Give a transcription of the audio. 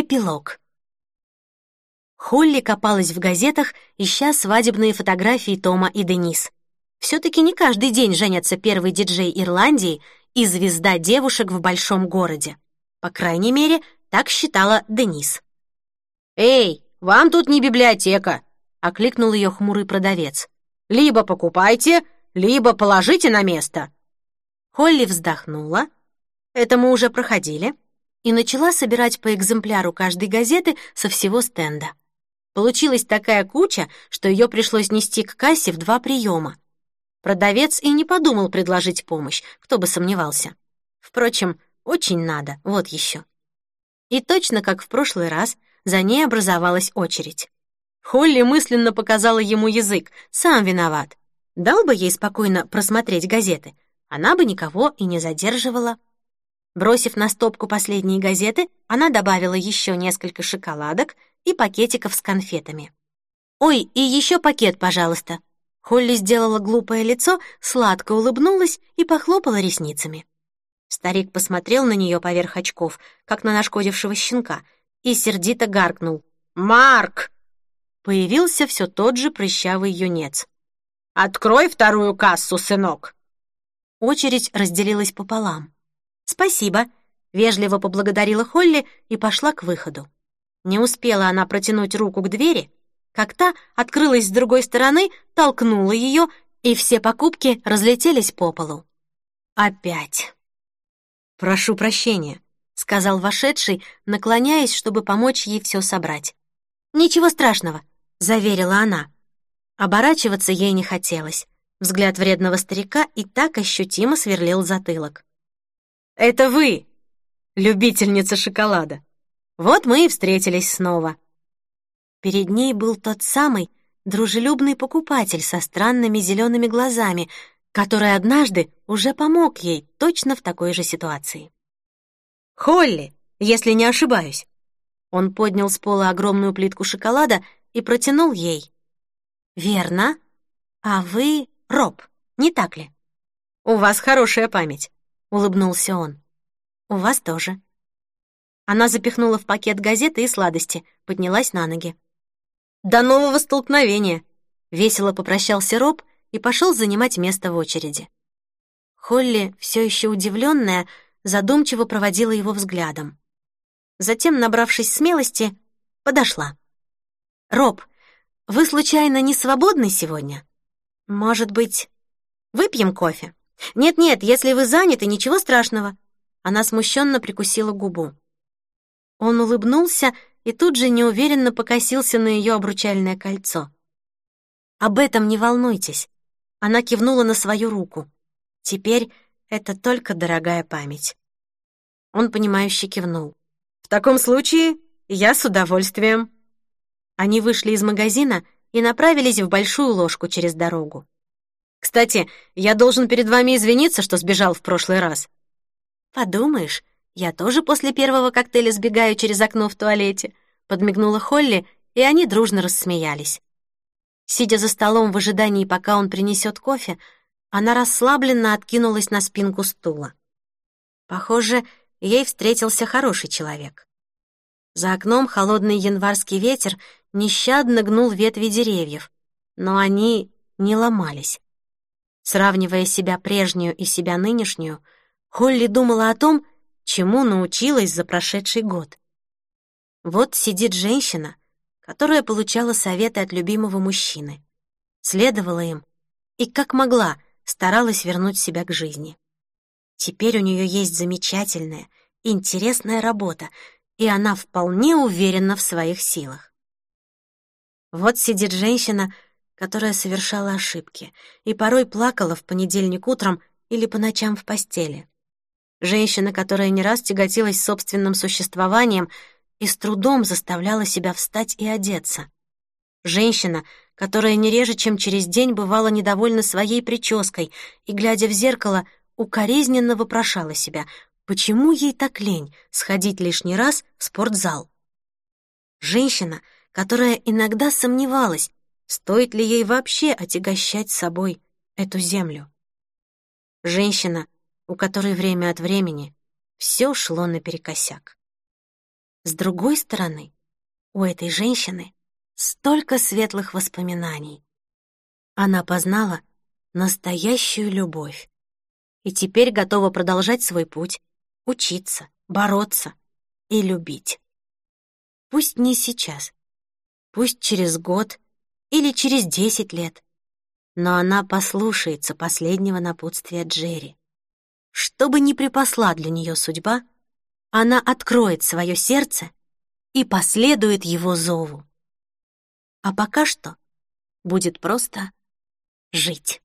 Эпилог. Холли копалась в газетах, ища свадебные фотографии Тома и Денис. Все-таки не каждый день женятся первый диджей Ирландии и звезда девушек в большом городе. По крайней мере, так считала Денис. «Эй, вам тут не библиотека!» — окликнул ее хмурый продавец. «Либо покупайте, либо положите на место». Холли вздохнула. Это мы уже проходили и начала собирать по экземпляру каждой газеты со всего стенда. Получилась такая куча, что ее пришлось нести к кассе в два приема. Продавец и не подумал предложить помощь, кто бы сомневался. Впрочем, очень надо, вот еще. И точно как в прошлый раз, за ней образовалась очередь. Холли мысленно показала ему язык, сам виноват. Дал бы ей спокойно просмотреть газеты, она бы никого и не задерживала. Бросив на стопку последние газеты, она добавила еще несколько шоколадок и пакетиков с конфетами. «Ой, и еще пакет, пожалуйста». Холли сделала глупое лицо, сладко улыбнулась и похлопала ресницами. Старик посмотрел на нее поверх очков, как на нашкодившего щенка, и сердито гаркнул. «Марк!» Появился все тот же прыщавый юнец. «Открой вторую кассу, сынок!» Очередь разделилась пополам. «Спасибо», — вежливо поблагодарила Холли и пошла к выходу. Не успела она протянуть руку к двери, как та открылась с другой стороны, толкнула ее, и все покупки разлетелись по полу. Опять. «Прошу прощения», — сказал вошедший, наклоняясь, чтобы помочь ей все собрать. «Ничего страшного», — заверила она. Оборачиваться ей не хотелось. Взгляд вредного старика и так ощутимо сверлил затылок. Это вы, любительница шоколада. Вот мы и встретились снова. Перед ней был тот самый дружелюбный покупатель со странными зелеными глазами, который однажды уже помог ей точно в такой же ситуации. «Холли, если не ошибаюсь». Он поднял с пола огромную плитку шоколада и протянул ей. «Верно. А вы Роб, не так ли?» «У вас хорошая память. — улыбнулся он. «У вас тоже». Она запихнула в пакет газеты и сладости, поднялась на ноги. «До нового столкновения!» — весело попрощался Роб и пошел занимать место в очереди. Холли, все еще удивленная, задумчиво проводила его взглядом. Затем, набравшись смелости, подошла. «Роб, вы случайно не свободны сегодня? Может быть, выпьем кофе?» «Нет-нет, если вы заняты, ничего страшного». Она смущенно прикусила губу. Он улыбнулся и тут же неуверенно покосился на ее обручальное кольцо. «Об этом не волнуйтесь». Она кивнула на свою руку. «Теперь это только дорогая память». Он, понимающе кивнул. «В таком случае я с удовольствием». Они вышли из магазина и направились в большую ложку через дорогу. Кстати, я должен перед вами извиниться, что сбежал в прошлый раз». «Подумаешь, я тоже после первого коктейля сбегаю через окно в туалете», подмигнула Холли, и они дружно рассмеялись. Сидя за столом в ожидании, пока он принесет кофе, она расслабленно откинулась на спинку стула. Похоже, ей встретился хороший человек. За окном холодный январский ветер нещадно гнул ветви деревьев, но они не ломались. Сравнивая себя прежнюю и себя нынешнюю, Холли думала о том, чему научилась за прошедший год. Вот сидит женщина, которая получала советы от любимого мужчины, следовала им и, как могла, старалась вернуть себя к жизни. Теперь у нее есть замечательная, интересная работа, и она вполне уверена в своих силах. Вот сидит женщина, которая совершала ошибки и порой плакала в понедельник утром или по ночам в постели. Женщина, которая не раз тяготилась собственным существованием и с трудом заставляла себя встать и одеться. Женщина, которая не реже, чем через день бывала недовольна своей прической и, глядя в зеркало, укоризненно вопрошала себя, почему ей так лень сходить лишний раз в спортзал. Женщина, которая иногда сомневалась, Стоит ли ей вообще отягощать собой эту землю? Женщина, у которой время от времени все шло наперекосяк. С другой стороны, у этой женщины столько светлых воспоминаний. Она познала настоящую любовь и теперь готова продолжать свой путь, учиться, бороться и любить. Пусть не сейчас, пусть через год или через десять лет, но она послушается последнего напутствия Джерри. Что бы ни припасла для нее судьба, она откроет свое сердце и последует его зову. А пока что будет просто жить.